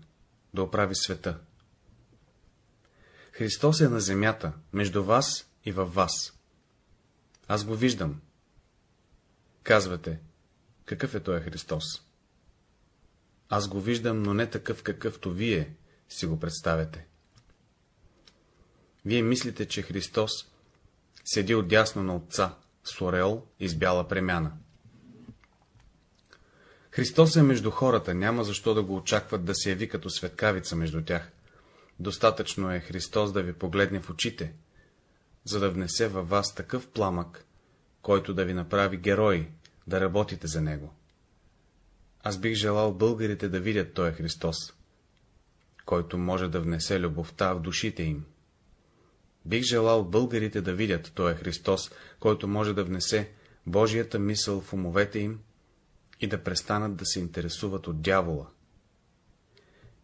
да оправи света. Христос е на земята, между вас и във вас. Аз го виждам. Казвате, какъв е той Христос? Аз го виждам, но не такъв, какъвто вие си го представяте. Вие мислите, че Христос седи отдясно на Отца, с ореол и с бяла премяна. Христос е между хората, няма защо да го очакват да се яви като светкавица между тях. Достатъчно е Христос да ви погледне в очите, за да внесе във вас такъв пламък, който да ви направи герои, да работите за Него. Аз бих желал българите да видят Той Христос, който може да внесе любовта в душите им. Бих желал българите да видят Той Христос, който може да внесе Божията мисъл в умовете им и да престанат да се интересуват от дявола.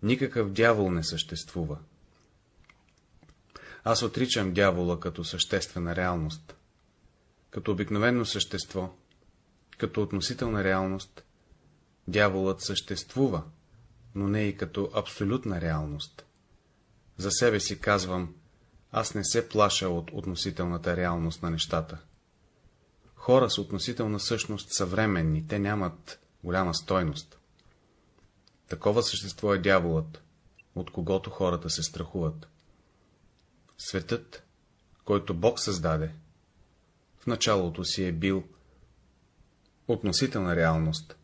Никакъв дявол не съществува. Аз отричам дявола като съществена реалност. Като обикновено същество, като относителна реалност, дяволът съществува, но не и като абсолютна реалност. За себе си казвам, аз не се плаша от относителната реалност на нещата. Хора с относителна същност са временни, те нямат голяма стойност. Такова същество е дяволът, от когото хората се страхуват. Светът, който Бог създаде, в началото си е бил относителна реалност.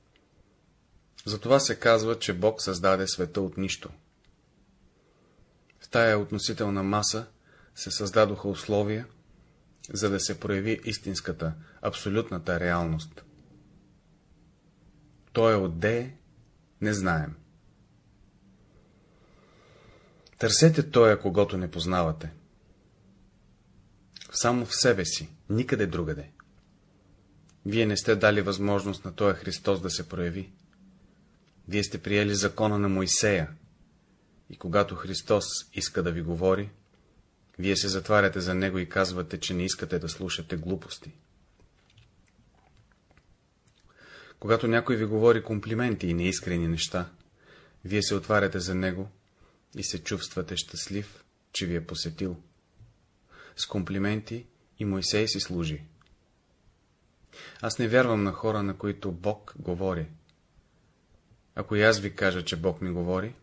Затова се казва, че Бог създаде света от нищо. В тая относителна маса се създадоха условия, за да се прояви истинската, абсолютната реалност. Той е отде, не знаем. Търсете Тоя, когато не познавате. Само в себе си, никъде другаде. Вие не сте дали възможност на Тоя Христос да се прояви. Вие сте приели закона на Моисея. И когато Христос иска да ви говори, вие се затваряте за него и казвате, че не искате да слушате глупости. Когато някой ви говори комплименти и неискрени неща, вие се отваряте за него и се чувствате щастлив, че ви е посетил. С комплименти и Моисей си служи. Аз не вярвам на хора, на които Бог говори. Ако и аз ви кажа, че Бог ми говори,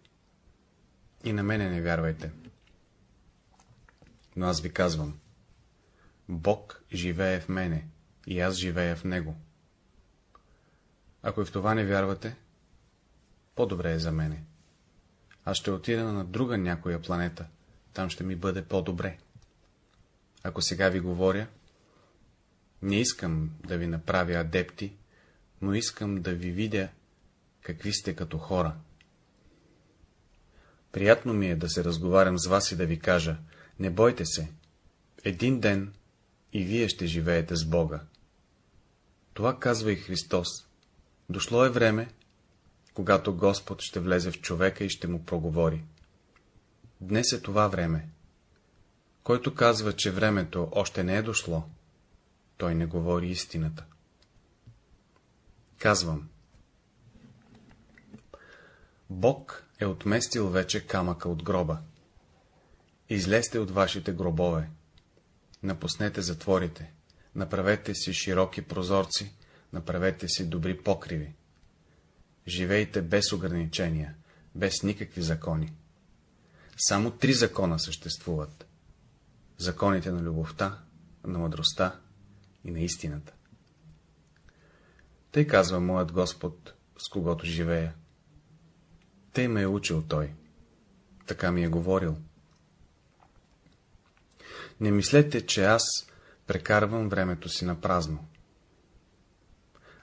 и на мене не вярвайте. Но аз ви казвам, Бог живее в мене и аз живея в Него. Ако и в това не вярвате, по-добре е за мене. Аз ще отида на друга някоя планета, там ще ми бъде по-добре. Ако сега ви говоря, не искам да ви направя адепти, но искам да ви видя какви сте като хора. Приятно ми е да се разговарям с вас и да ви кажа, не бойте се, един ден и вие ще живеете с Бога. Това казва и Христос. Дошло е време, когато Господ ще влезе в човека и ще му проговори. Днес е това време. Който казва, че времето още не е дошло, той не говори истината. Казвам. Бог е отместил вече камъка от гроба. Излезте от вашите гробове, напуснете затворите, направете си широки прозорци, Направете си добри покриви. Живейте без ограничения, без никакви закони. Само три закона съществуват. Законите на любовта, на мъдростта и на истината. Тъй казва моят Господ, с когото живея. Тъй ме е учил Той. Така ми е говорил. Не мислете, че аз прекарвам времето си на празно.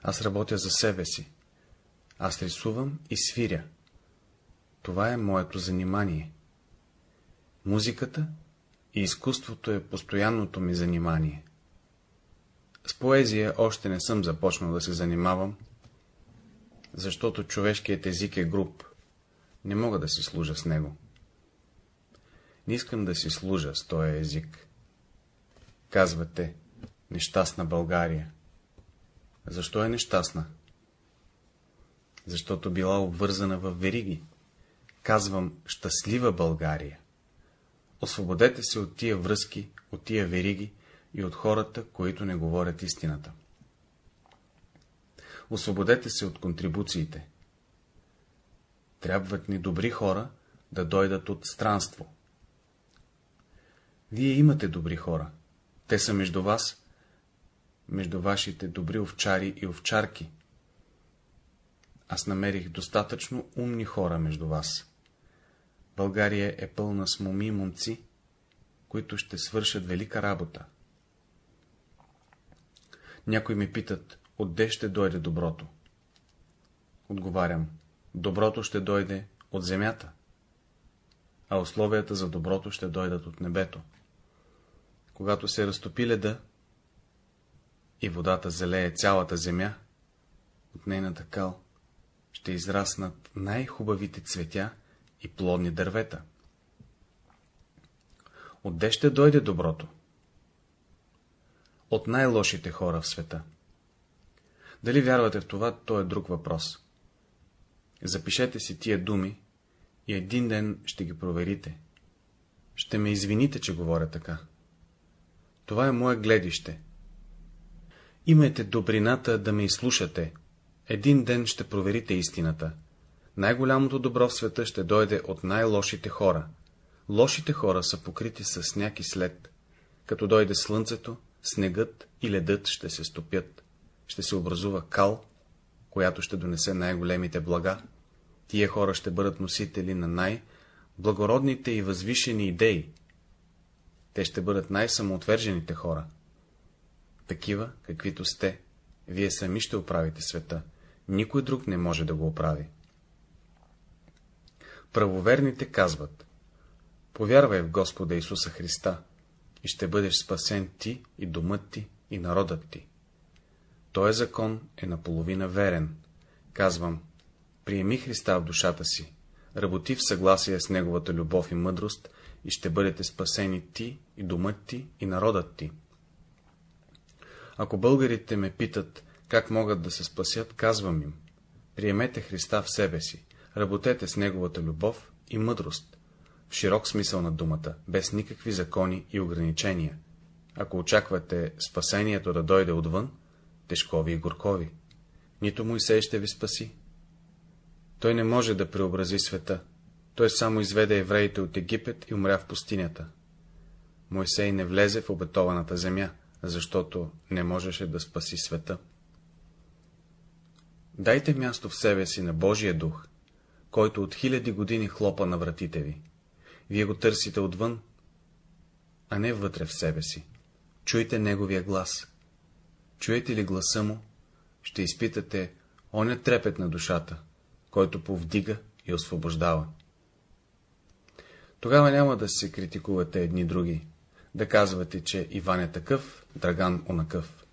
Аз работя за себе си. Аз рисувам и свиря. Това е моето занимание. Музиката и изкуството е постоянното ми занимание. С поезия още не съм започнал да се занимавам, защото човешкият език е груб. Не мога да си служа с него. Не искам да си служа с този език. Казвате, нещастна България. Защо е нещастна? Защото била обвързана в вериги. Казвам, щастлива България. Освободете се от тия връзки, от тия вериги и от хората, които не говорят истината. Освободете се от контрибуциите. Трябват ни добри хора да дойдат от странство. Вие имате добри хора. Те са между вас, между вашите добри овчари и овчарки. Аз намерих достатъчно умни хора между вас. България е пълна с моми и момци, които ще свършат велика работа. Някои ми питат, отде ще дойде доброто? Отговарям, доброто ще дойде от земята, а условията за доброто ще дойдат от небето. Когато се разтопи леда и водата залее цялата земя, от нейната кал ще израснат най-хубавите цветя и плодни дървета. Отде ще дойде доброто? От най-лошите хора в света. Дали вярвате в това, то е друг въпрос. Запишете си тия думи и един ден ще ги проверите. Ще ме извините, че говоря така. Това е мое гледище. Имайте добрината да ме изслушате. Един ден ще проверите истината. Най-голямото добро в света ще дойде от най-лошите хора. Лошите хора са покрити с сняг и след. Като дойде слънцето, снегът и ледът ще се стопят. Ще се образува кал, която ще донесе най-големите блага. Тия хора ще бъдат носители на най-благородните и възвишени идеи. Те ще бъдат най-самоотвержените хора. Такива, каквито сте, вие сами ще оправите света. Никой друг не може да го оправи. Правоверните казват, повярвай в Господа Исуса Христа и ще бъдеш спасен ти и домът ти и народът ти. Той закон е наполовина верен. Казвам, приеми Христа в душата си, работи в съгласие с Неговата любов и мъдрост и ще бъдете спасени ти и домът ти и народът ти. Ако българите ме питат, как могат да се спасят, казвам им, приемете Христа в себе си, работете с Неговата любов и мъдрост, в широк смисъл на думата, без никакви закони и ограничения. Ако очаквате спасението да дойде отвън, тежкови и горкови, нито Моисей ще ви спаси. Той не може да преобрази света, той само изведе евреите от Египет и умря в пустинята. Мойсей не влезе в обетованата земя, защото не можеше да спаси света. Дайте място в себе си на Божия дух, който от хиляди години хлопа на вратите ви. Вие го търсите отвън, а не вътре в себе си. Чуйте неговия глас. Чуете ли гласа му, ще изпитате оня трепет на душата, който повдига и освобождава. Тогава няма да се критикувате едни други, да казвате, че Иван е такъв, Драган онакъв.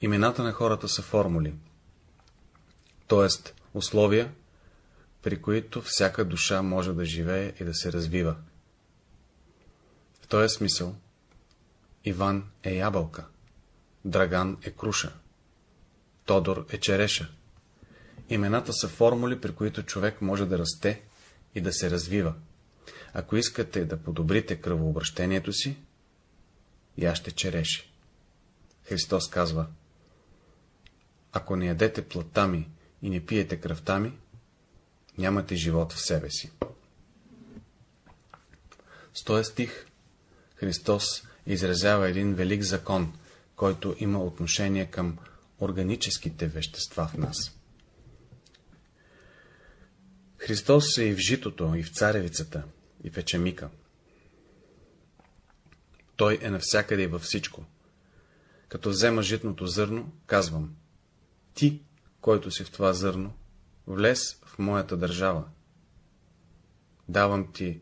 Имената на хората са формули, т.е. условия, при които всяка душа може да живее и да се развива. В този смисъл Иван е ябълка, Драган е круша, Тодор е череша. Имената са формули, при които човек може да расте и да се развива. Ако искате да подобрите кръвообращението си, яще череши. Христос казва, ако не ядете плътта ми и не пиете кръвта ми, нямате живот в себе си. С този стих Христос изразява един велик закон, който има отношение към органическите вещества в нас. Христос е и в житото, и в царевицата, и в ечемика. Той е навсякъде и във всичко. Като взема житното зърно, казвам, ти, който си в това зърно, влез в моята държава. Давам ти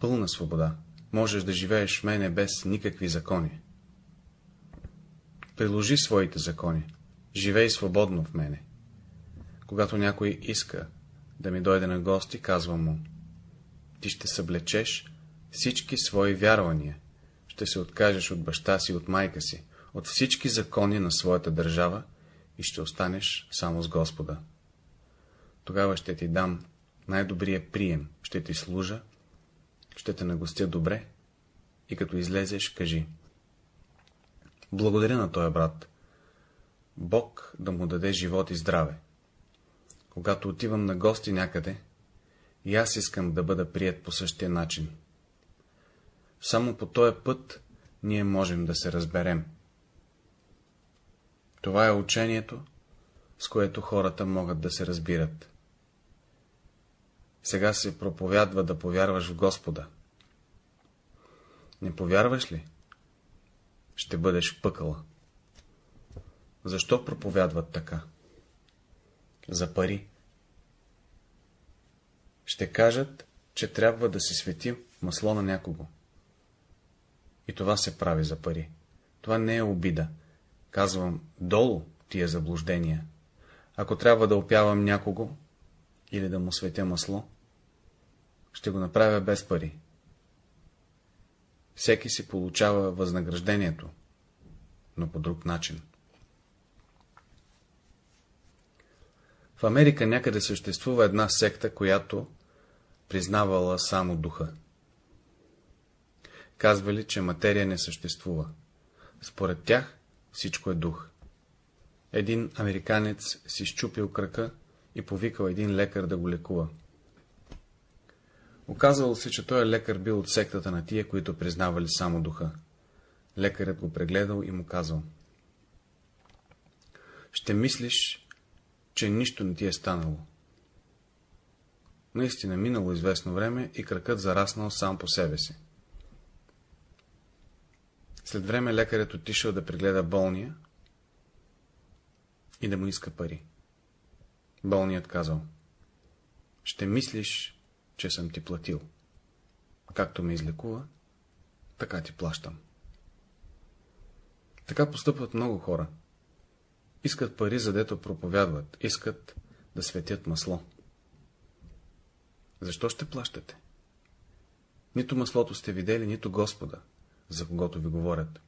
пълна свобода. Можеш да живееш в мене без никакви закони. Приложи своите закони. Живей свободно в мене. Когато някой иска да ми дойде на гости, казвам му, ти ще съблечеш всички свои вярвания, ще се откажеш от баща си, от майка си, от всички закони на своята държава и ще останеш само с Господа. Тогава ще ти дам най-добрия прием, ще ти служа, ще те нагостя добре и като излезеш, кажи. Благодаря на този брат. Бог да му даде живот и здраве. Когато отивам на гости някъде, и аз искам да бъда прият по същия начин. Само по този път ние можем да се разберем. Това е учението, с което хората могат да се разбират. Сега се проповядва да повярваш в Господа. Не повярваш ли? Ще бъдеш в пъкъла. Защо проповядват така? За пари. Ще кажат, че трябва да се свети масло на някого. И това се прави за пари. Това не е обида. Казвам, долу тия заблуждения. Ако трябва да опявам някого, или да му светя масло, ще го направя без пари. Всеки си получава възнаграждението, но по друг начин. В Америка някъде съществува една секта, която признавала само духа. Казвали, че материя не съществува. Според тях всичко е дух. Един американец си щупил крака и повикал един лекар да го лекува. Оказвало се, че той лекар бил от сектата на тия, които признавали само духа. Лекарят го прегледал и му казал. Ще мислиш, че нищо не ти е станало. Наистина минало известно време и кракът зараснал сам по себе си. След време лекарят отишъл да прегледа болния и да му иска пари. Болният казал. Ще мислиш, че съм ти платил. Както ме излекува, така ти плащам. Така постъпват много хора. Искат пари, задето проповядват, искат да светят масло. Защо ще плащате? Нито маслото сте видели, нито Господа, за когото ви говорят.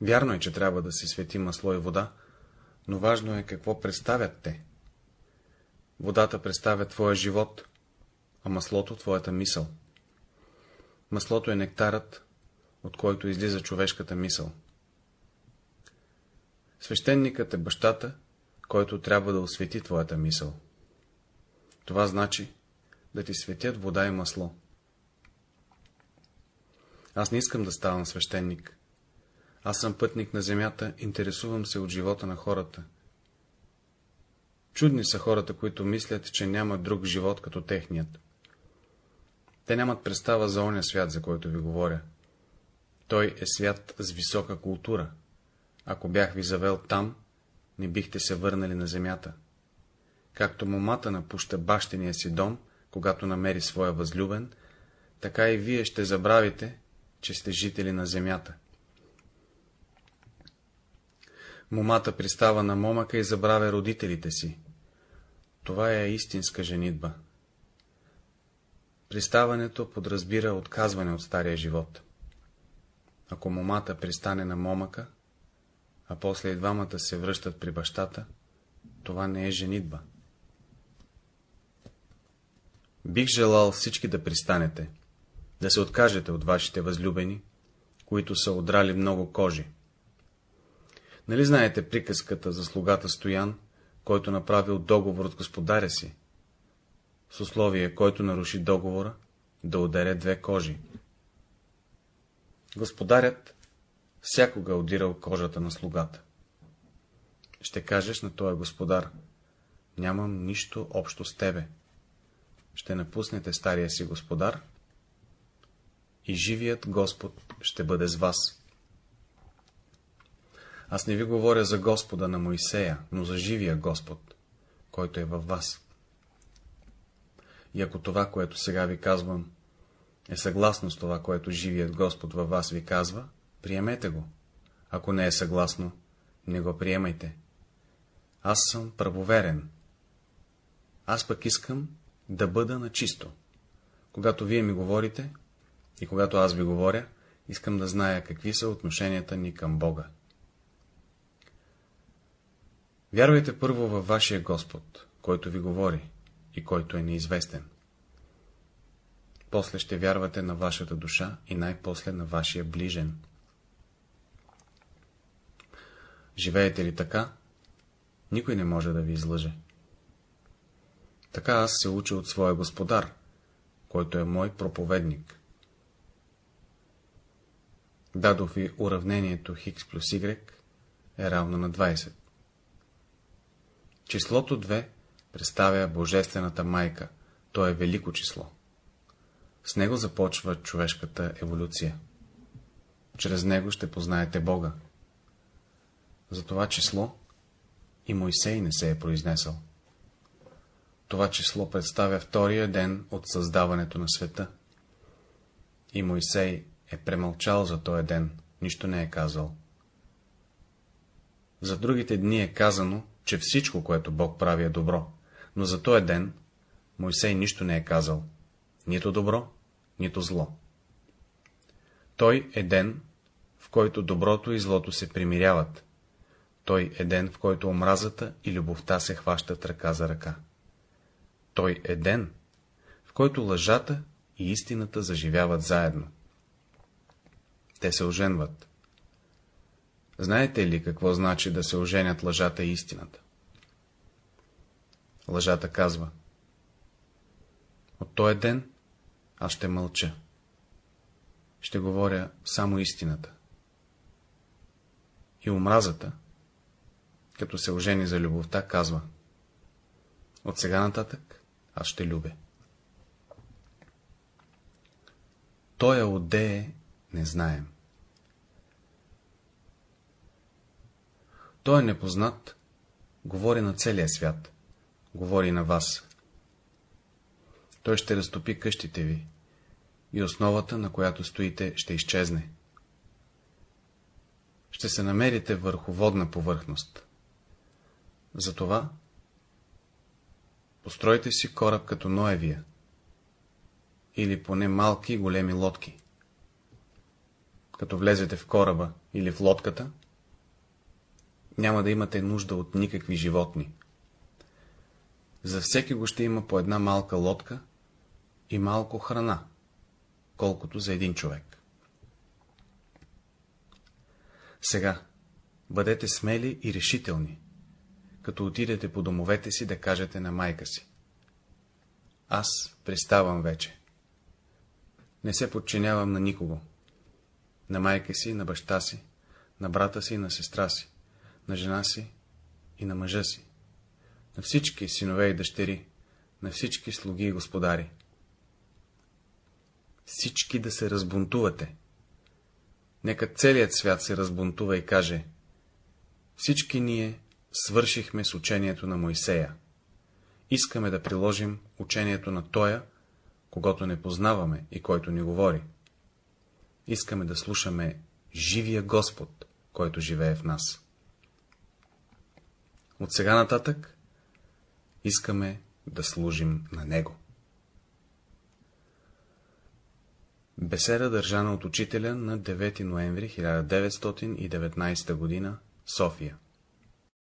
Вярно е, че трябва да се свети масло и вода, но важно е какво представят те. Водата представя твоя живот, а маслото — твоята мисъл. Маслото е нектарът, от който излиза човешката мисъл. Свещеникът е бащата, който трябва да освети твоята мисъл. Това значи да ти светят вода и масло. Аз не искам да ставам свещеник. Аз съм пътник на земята, интересувам се от живота на хората. Чудни са хората, които мислят, че няма друг живот като техният. Те нямат представа за оня свят, за който ви говоря. Той е свят с висока култура. Ако бях ви завел там, не бихте се върнали на земята. Както момата напуща бащиния си дом, когато намери своя възлюбен, така и вие ще забравите, че сте жители на земята. Момата пристава на момъка и забравя родителите си. Това е истинска женитба. Приставането подразбира отказване от стария живот. Ако момата пристане на момъка, а после и двамата се връщат при бащата, това не е женитба. Бих желал всички да пристанете, да се откажете от вашите възлюбени, които са одрали много кожи. Нали знаете приказката за слугата Стоян, който направил договор от господаря си? С условие, който наруши договора, да ударе две кожи. Господарят всякога удирал кожата на слугата. Ще кажеш на този господар, нямам нищо общо с тебе. Ще напуснете стария си господар и живият Господ ще бъде с вас. Аз не ви говоря за Господа на Моисея, но за живия Господ, който е във вас. И ако това, което сега ви казвам, е съгласно с това, което живият Господ във вас ви казва, приемете го. Ако не е съгласно, не го приемайте. Аз съм правоверен. Аз пък искам да бъда на чисто. Когато вие ми говорите и когато аз ви говоря, искам да зная какви са отношенията ни към Бога. Вярвайте първо във вашия Господ, който ви говори и който е неизвестен. После ще вярвате на вашата душа и най-после на вашия ближен. Живеете ли така, никой не може да ви излъже. Така аз се уча от своя господар, който е мой проповедник. Дадох ви уравнението х плюс y е равно на 20. Числото 2 представя Божествената майка, то е велико число. С него започва човешката еволюция. Чрез него ще познаете Бога. За това число и Мойсей не се е произнесъл. Това число представя втория ден от създаването на света. И Мойсей е премълчал за този ден, нищо не е казал. За другите дни е казано, че всичко, което Бог прави е добро, но за този ден Мойсей нищо не е казал, нито добро, нито зло. Той е ден, в който доброто и злото се примиряват. Той е ден, в който омразата и любовта се хващат ръка за ръка. Той е ден, в който лъжата и истината заживяват заедно. Те се оженват. Знаете ли какво значи да се оженят лъжата и истината? Лъжата казва. От този ден аз ще мълча. Ще говоря само истината. И омразата, като се ожени за любовта, казва. От сега нататък аз ще любя. Той е отдее, не знаем. Той е непознат, говори на целия свят, говори на вас. Той ще разтопи къщите ви и основата, на която стоите, ще изчезне. Ще се намерите върху водна повърхност. Затова постройте си кораб като Ноевия, или поне малки и големи лодки. Като влезете в кораба или в лодката, няма да имате нужда от никакви животни. За всеки го ще има по една малка лодка и малко храна, колкото за един човек. Сега, бъдете смели и решителни, като отидете по домовете си да кажете на майка си. Аз приставам вече. Не се подчинявам на никого. На майка си, на баща си, на брата си на сестра си на жена си и на мъжа си, на всички синове и дъщери, на всички слуги и господари. Всички да се разбунтувате. Нека целият свят се разбунтува и каже Всички ние свършихме с учението на Моисея. Искаме да приложим учението на Тоя, когато не познаваме и който ни говори. Искаме да слушаме живия Господ, който живее в нас. От сега нататък искаме да служим на Него. Беседа държана от учителя на 9 ноември 1919 г. София